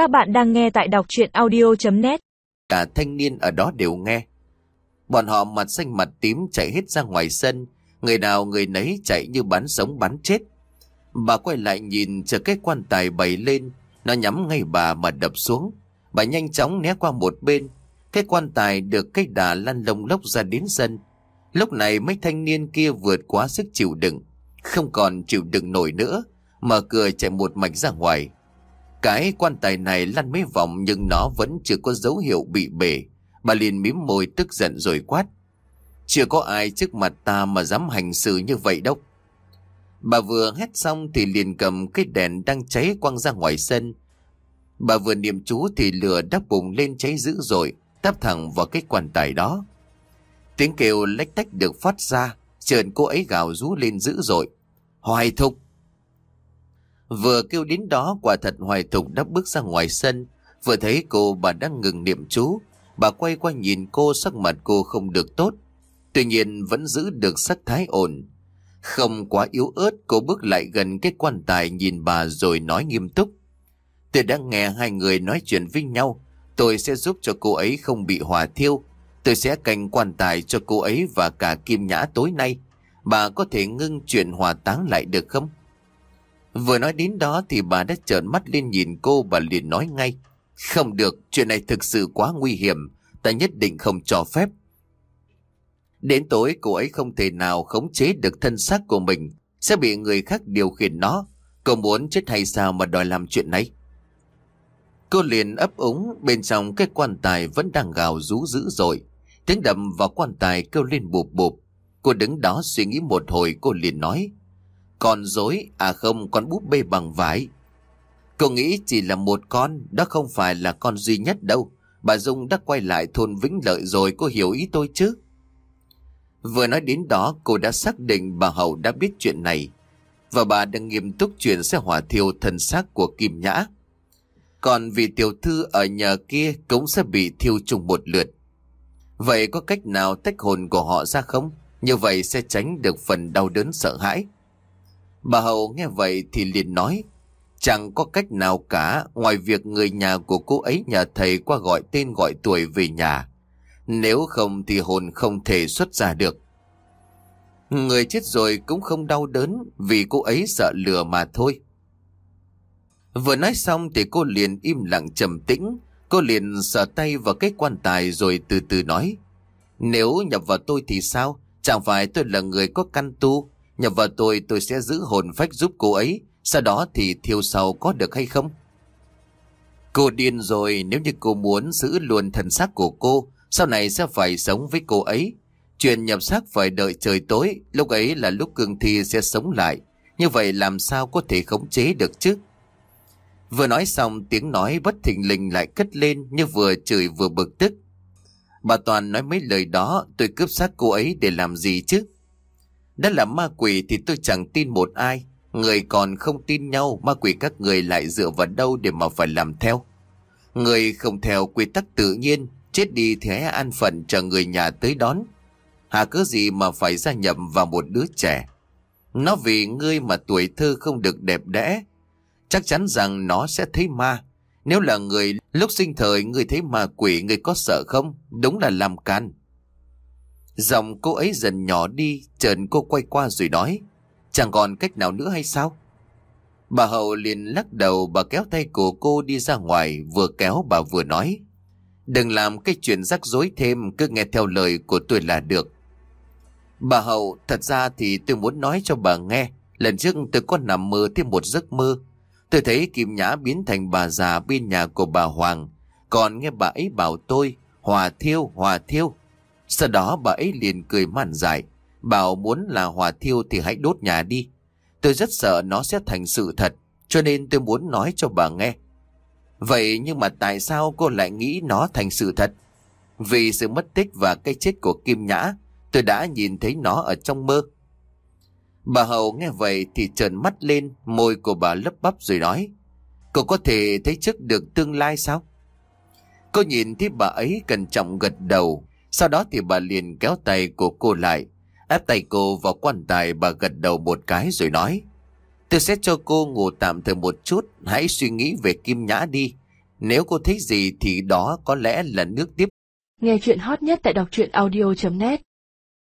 Các bạn đang nghe tại đọc chuyện audio.net Cả thanh niên ở đó đều nghe. Bọn họ mặt xanh mặt tím chạy hết ra ngoài sân. Người nào người nấy chạy như bắn sống bắn chết. Bà quay lại nhìn chờ cái quan tài bày lên. Nó nhắm ngay bà mà đập xuống. Bà nhanh chóng né qua một bên. Cái quan tài được cây đà lăn lông lốc ra đến sân. Lúc này mấy thanh niên kia vượt quá sức chịu đựng. Không còn chịu đựng nổi nữa. Mở cửa chạy một mạch ra ngoài. Cái quan tài này lăn mấy vòng nhưng nó vẫn chưa có dấu hiệu bị bể. Bà liền mím môi tức giận rồi quát. Chưa có ai trước mặt ta mà dám hành xử như vậy đâu. Bà vừa hét xong thì liền cầm cái đèn đang cháy quăng ra ngoài sân. Bà vừa niệm chú thì lửa đắp bùng lên cháy dữ dội, tắp thẳng vào cái quan tài đó. Tiếng kêu lách tách được phát ra, trợn cô ấy gào rú lên dữ dội. Hoài thục! Vừa kêu đến đó quả thật hoài thục đã bước ra ngoài sân, vừa thấy cô bà đang ngừng niệm chú. Bà quay qua nhìn cô sắc mặt cô không được tốt, tuy nhiên vẫn giữ được sắc thái ổn. Không quá yếu ớt cô bước lại gần cái quan tài nhìn bà rồi nói nghiêm túc. Tôi đã nghe hai người nói chuyện với nhau, tôi sẽ giúp cho cô ấy không bị hỏa thiêu. Tôi sẽ canh quan tài cho cô ấy và cả kim nhã tối nay. Bà có thể ngưng chuyện hòa táng lại được không? Vừa nói đến đó thì bà đã trợn mắt lên nhìn cô và liền nói ngay. Không được, chuyện này thực sự quá nguy hiểm, ta nhất định không cho phép. Đến tối cô ấy không thể nào khống chế được thân xác của mình, sẽ bị người khác điều khiển nó. Cô muốn chết hay sao mà đòi làm chuyện này? Cô liền ấp úng, bên trong cái quan tài vẫn đang gào rú dữ dội. Tiếng đầm vào quan tài kêu lên bụp bụp. Cô đứng đó suy nghĩ một hồi cô liền nói. Con dối, à không, con búp bê bằng vải. Cô nghĩ chỉ là một con, đó không phải là con duy nhất đâu. Bà Dung đã quay lại thôn Vĩnh Lợi rồi, cô hiểu ý tôi chứ? Vừa nói đến đó, cô đã xác định bà Hậu đã biết chuyện này. Và bà đang nghiêm túc chuyện sẽ hỏa thiêu thần xác của Kim Nhã. Còn vì tiểu thư ở nhà kia cũng sẽ bị thiêu chung một lượt. Vậy có cách nào tách hồn của họ ra không? Như vậy sẽ tránh được phần đau đớn sợ hãi. Bà Hậu nghe vậy thì liền nói, chẳng có cách nào cả ngoài việc người nhà của cô ấy nhà thầy qua gọi tên gọi tuổi về nhà. Nếu không thì hồn không thể xuất ra được. Người chết rồi cũng không đau đớn vì cô ấy sợ lừa mà thôi. Vừa nói xong thì cô liền im lặng trầm tĩnh, cô liền sờ tay vào cái quan tài rồi từ từ nói. Nếu nhập vào tôi thì sao? Chẳng phải tôi là người có căn tu, Nhập vào tôi tôi sẽ giữ hồn phách giúp cô ấy. Sau đó thì thiêu sau có được hay không? Cô điên rồi, Nếu như cô muốn giữ luôn thần xác của cô, Sau này sẽ phải sống với cô ấy. Chuyện nhập xác phải đợi trời tối, Lúc ấy là lúc cương thi sẽ sống lại. Như vậy làm sao có thể khống chế được chứ? Vừa nói xong, tiếng nói bất thình lình lại cất lên Như vừa chửi vừa bực tức. Bà Toàn nói mấy lời đó, Tôi cướp xác cô ấy để làm gì chứ? Đã là ma quỷ thì tôi chẳng tin một ai. Người còn không tin nhau, ma quỷ các người lại dựa vào đâu để mà phải làm theo. Người không theo quy tắc tự nhiên, chết đi thì hãy an phận chờ người nhà tới đón. Hà cớ gì mà phải gia nhập vào một đứa trẻ. Nó vì ngươi mà tuổi thơ không được đẹp đẽ. Chắc chắn rằng nó sẽ thấy ma. Nếu là người lúc sinh thời ngươi thấy ma quỷ ngươi có sợ không? Đúng là làm can. Giọng cô ấy dần nhỏ đi, trần cô quay qua rồi nói. Chẳng còn cách nào nữa hay sao? Bà Hậu liền lắc đầu bà kéo tay của cô đi ra ngoài, vừa kéo bà vừa nói. Đừng làm cái chuyện rắc rối thêm, cứ nghe theo lời của tôi là được. Bà Hậu, thật ra thì tôi muốn nói cho bà nghe. Lần trước tôi có nằm mơ thêm một giấc mơ. Tôi thấy Kim Nhã biến thành bà già bên nhà của bà Hoàng. Còn nghe bà ấy bảo tôi, hòa thiêu, hòa thiêu. Sau đó bà ấy liền cười màn dài, bảo muốn là hòa thiêu thì hãy đốt nhà đi. Tôi rất sợ nó sẽ thành sự thật, cho nên tôi muốn nói cho bà nghe. Vậy nhưng mà tại sao cô lại nghĩ nó thành sự thật? Vì sự mất tích và cái chết của Kim Nhã, tôi đã nhìn thấy nó ở trong mơ. Bà Hậu nghe vậy thì trợn mắt lên, môi của bà lấp bắp rồi nói. Cô có thể thấy trước được tương lai sao? Cô nhìn thấy bà ấy cẩn trọng gật đầu, sau đó thì bà liền kéo tay của cô lại, ép tay cô vào quan tài bà gật đầu một cái rồi nói. Tôi sẽ cho cô ngủ tạm thời một chút, hãy suy nghĩ về Kim Nhã đi. Nếu cô thấy gì thì đó có lẽ là nước tiếp Nghe chuyện hot nhất tại đọc truyện audio.net